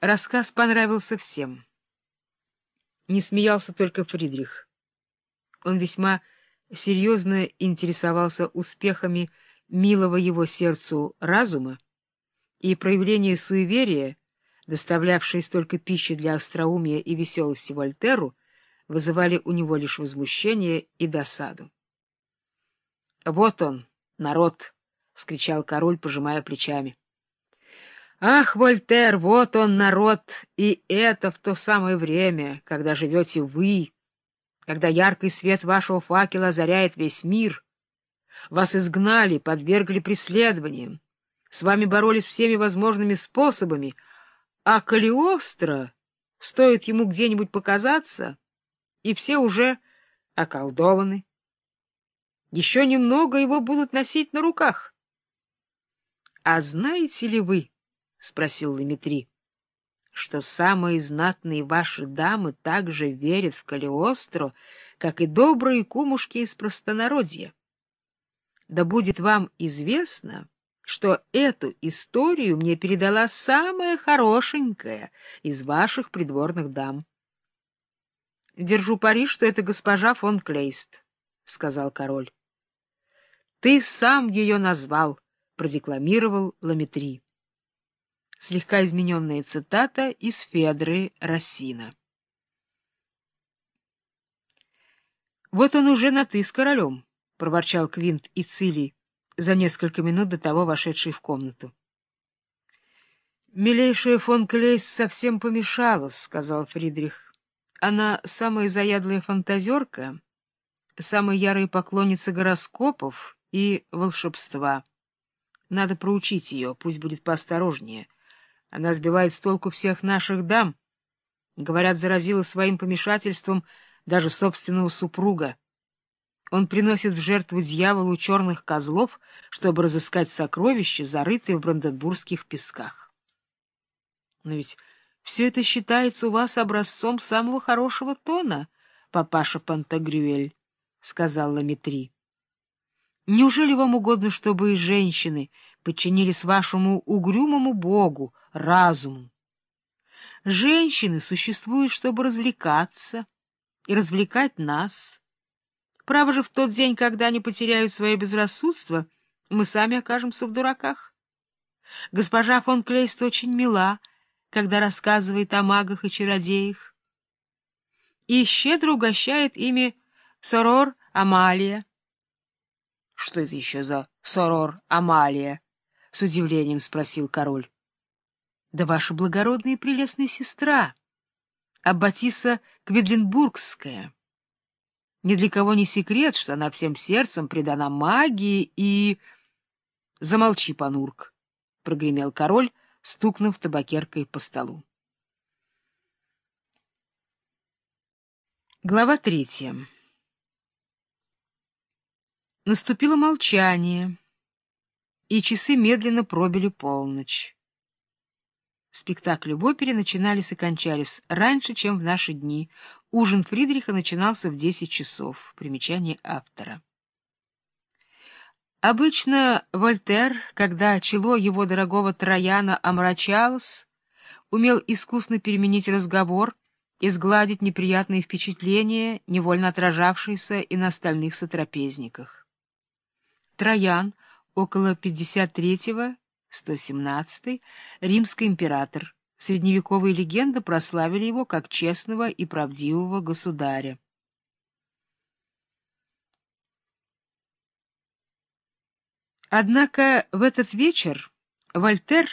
Рассказ понравился всем. Не смеялся только Фридрих. Он весьма серьезно интересовался успехами милого его сердцу разума, и проявление суеверия, доставлявшее столько пищи для остроумия и веселости Вольтеру, вызывали у него лишь возмущение и досаду. «Вот он, народ!» — вскричал король, пожимая плечами. Ах, Вольтер, вот он народ, и это в то самое время, когда живете вы, когда яркий свет вашего факела озаряет весь мир. Вас изгнали, подвергли преследованиям, с вами боролись всеми возможными способами, а Калиостро, стоит ему где-нибудь показаться, и все уже околдованы. Еще немного его будут носить на руках. А знаете ли вы, — спросил Ламетри, — что самые знатные ваши дамы также верят в Калиостро, как и добрые кумушки из простонародья. Да будет вам известно, что эту историю мне передала самая хорошенькая из ваших придворных дам. — Держу пари, что это госпожа фон Клейст, — сказал король. — Ты сам ее назвал, — продекламировал Ламетри слегка измененная цитата из Федры Рассина. «Вот он уже на «ты» с королем», — проворчал Квинт и Цилий, за несколько минут до того вошедший в комнату. «Милейшая фон Клейс совсем помешалась», — сказал Фридрих. «Она самая заядлая фантазерка, самая ярая поклонница гороскопов и волшебства. Надо проучить ее, пусть будет поосторожнее». Она сбивает с толку всех наших дам. Говорят, заразила своим помешательством даже собственного супруга. Он приносит в жертву дьяволу черных козлов, чтобы разыскать сокровища, зарытые в бранденбургских песках. Но ведь все это считается у вас образцом самого хорошего тона, папаша Пантагрюэль, — сказал Ламетри. Неужели вам угодно, чтобы и женщины подчинились вашему угрюмому богу, разуму? Женщины существуют, чтобы развлекаться и развлекать нас. Право же, в тот день, когда они потеряют свое безрассудство, мы сами окажемся в дураках. Госпожа фон Клейст очень мила, когда рассказывает о магах и чародеях, и щедро угощает ими Сорор Амалия, — Что это еще за сорор Амалия? — с удивлением спросил король. — Да ваша благородная и прелестная сестра, Аббатиса Кведлинбургская. Ни для кого не секрет, что она всем сердцем предана магии и... — Замолчи, Панурк, — прогремел король, стукнув табакеркой по столу. Глава третья Наступило молчание, и часы медленно пробили полночь. Спектакли в опере начинались и кончались раньше, чем в наши дни. Ужин Фридриха начинался в десять часов. Примечание автора. Обычно Вольтер, когда чело его дорогого Трояна омрачалось, умел искусно переменить разговор и сгладить неприятные впечатления, невольно отражавшиеся и на остальных сотрапезниках. Троян, около 53-117, римский император. Средневековые легенды прославили его как честного и правдивого государя. Однако в этот вечер Вольтер,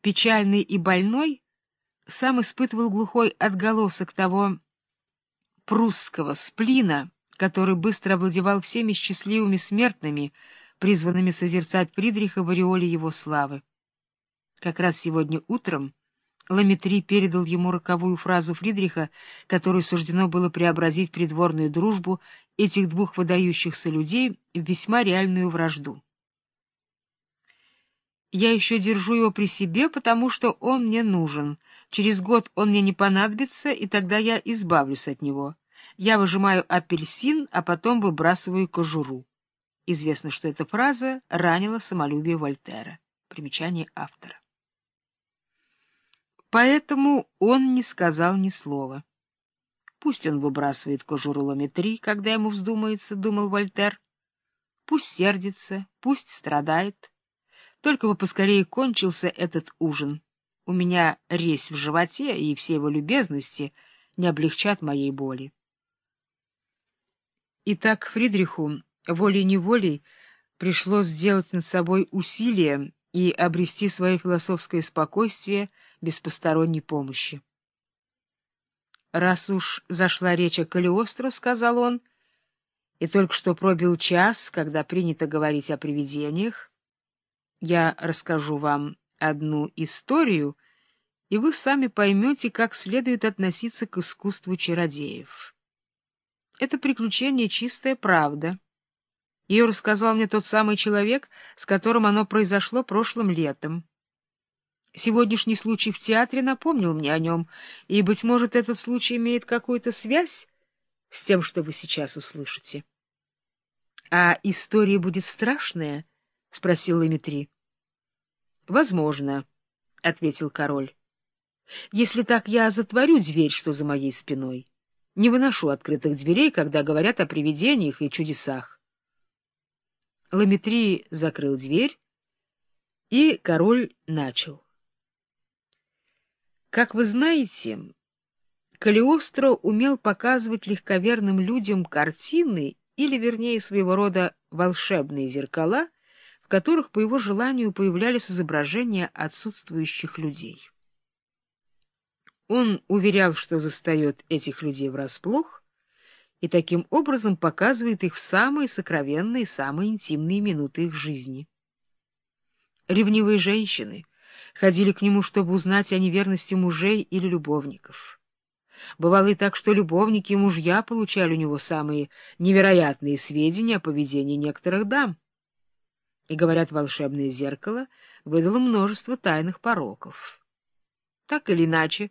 печальный и больной, сам испытывал глухой отголосок того прусского сплина, который быстро овладевал всеми счастливыми смертными, призванными созерцать Фридриха в ореоле его славы. Как раз сегодня утром Ламетри передал ему роковую фразу Фридриха, которую суждено было преобразить придворную дружбу этих двух выдающихся людей в весьма реальную вражду. «Я еще держу его при себе, потому что он мне нужен. Через год он мне не понадобится, и тогда я избавлюсь от него». Я выжимаю апельсин, а потом выбрасываю кожуру. Известно, что эта фраза ранила самолюбие Вольтера. Примечание автора. Поэтому он не сказал ни слова. Пусть он выбрасывает кожуру ламетри, когда ему вздумается, — думал Вольтер. Пусть сердится, пусть страдает. Только бы поскорее кончился этот ужин. У меня резь в животе, и все его любезности не облегчат моей боли. Итак, Фридриху волей-неволей пришлось сделать над собой усилие и обрести свое философское спокойствие без посторонней помощи. «Раз уж зашла речь о Калиостро, — сказал он, — и только что пробил час, когда принято говорить о привидениях, я расскажу вам одну историю, и вы сами поймете, как следует относиться к искусству чародеев. Это приключение — чистая правда». Ее рассказал мне тот самый человек, с которым оно произошло прошлым летом. Сегодняшний случай в театре напомнил мне о нем, и, быть может, этот случай имеет какую-то связь с тем, что вы сейчас услышите. — А история будет страшная? — спросил Ламетри. — Возможно, — ответил король. — Если так, я затворю дверь, что за моей спиной. Не выношу открытых дверей, когда говорят о привидениях и чудесах. Ламетри закрыл дверь, и король начал. Как вы знаете, Калиостро умел показывать легковерным людям картины или, вернее, своего рода волшебные зеркала, в которых, по его желанию, появлялись изображения отсутствующих людей. Он уверял, что застает этих людей врасплох, и таким образом показывает их в самые сокровенные, самые интимные минуты их жизни. Ревнивые женщины ходили к нему, чтобы узнать о неверности мужей или любовников. Бывало и так, что любовники и мужья получали у него самые невероятные сведения о поведении некоторых дам. И, говорят, волшебное зеркало выдало множество тайных пороков. Так или иначе,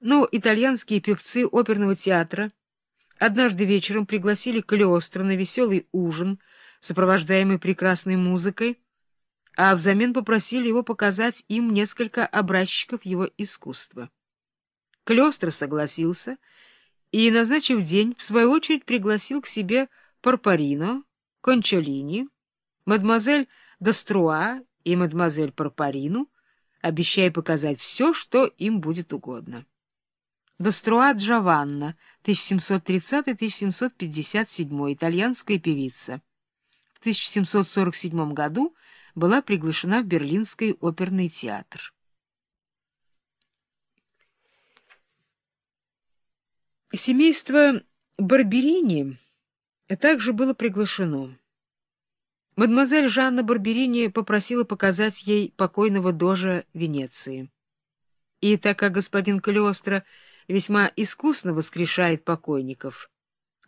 но итальянские певцы оперного театра — Однажды вечером пригласили Калиостро на веселый ужин, сопровождаемый прекрасной музыкой, а взамен попросили его показать им несколько образчиков его искусства. Калиостро согласился и, назначив день, в свою очередь пригласил к себе Парпарино, Кончалини, мадемуазель Доструа и мадемуазель Парпарину, обещая показать все, что им будет угодно. Доструа Джованна, 1730-1757, итальянская певица. В 1747 году была приглашена в Берлинский оперный театр. Семейство Барберини также было приглашено. Мадемуазель Жанна Барберини попросила показать ей покойного дожа Венеции. И так как господин Калиостро весьма искусно воскрешает покойников.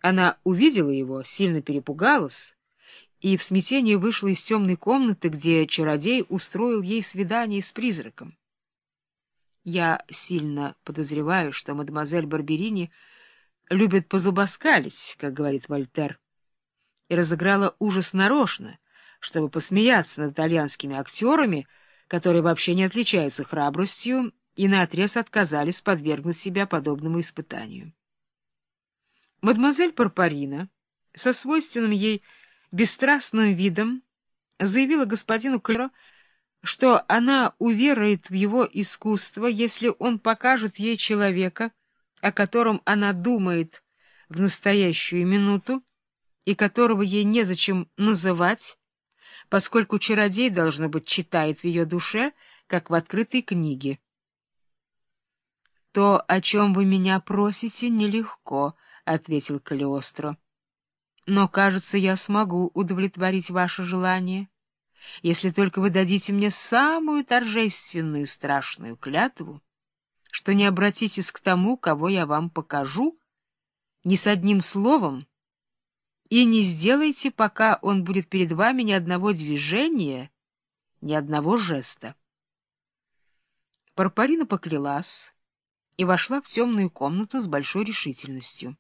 Она увидела его, сильно перепугалась и в смятении вышла из темной комнаты, где чародей устроил ей свидание с призраком. Я сильно подозреваю, что мадемуазель Барберини любит позубоскалить, как говорит Вольтер, и разыграла ужас нарочно, чтобы посмеяться над итальянскими актерами, которые вообще не отличаются храбростью и наотрез отказались подвергнуть себя подобному испытанию. Мадемуазель Парпарина со свойственным ей бесстрастным видом заявила господину Клеро, что она уверует в его искусство, если он покажет ей человека, о котором она думает в настоящую минуту и которого ей незачем называть, поскольку чародей, должно быть, читает в ее душе, как в открытой книге. — То, о чем вы меня просите, нелегко, — ответил Калиостро. — Но, кажется, я смогу удовлетворить ваше желание, если только вы дадите мне самую торжественную страшную клятву, что не обратитесь к тому, кого я вам покажу, ни с одним словом, и не сделайте, пока он будет перед вами ни одного движения, ни одного жеста. Парпарина поклялась, и вошла в темную комнату с большой решительностью.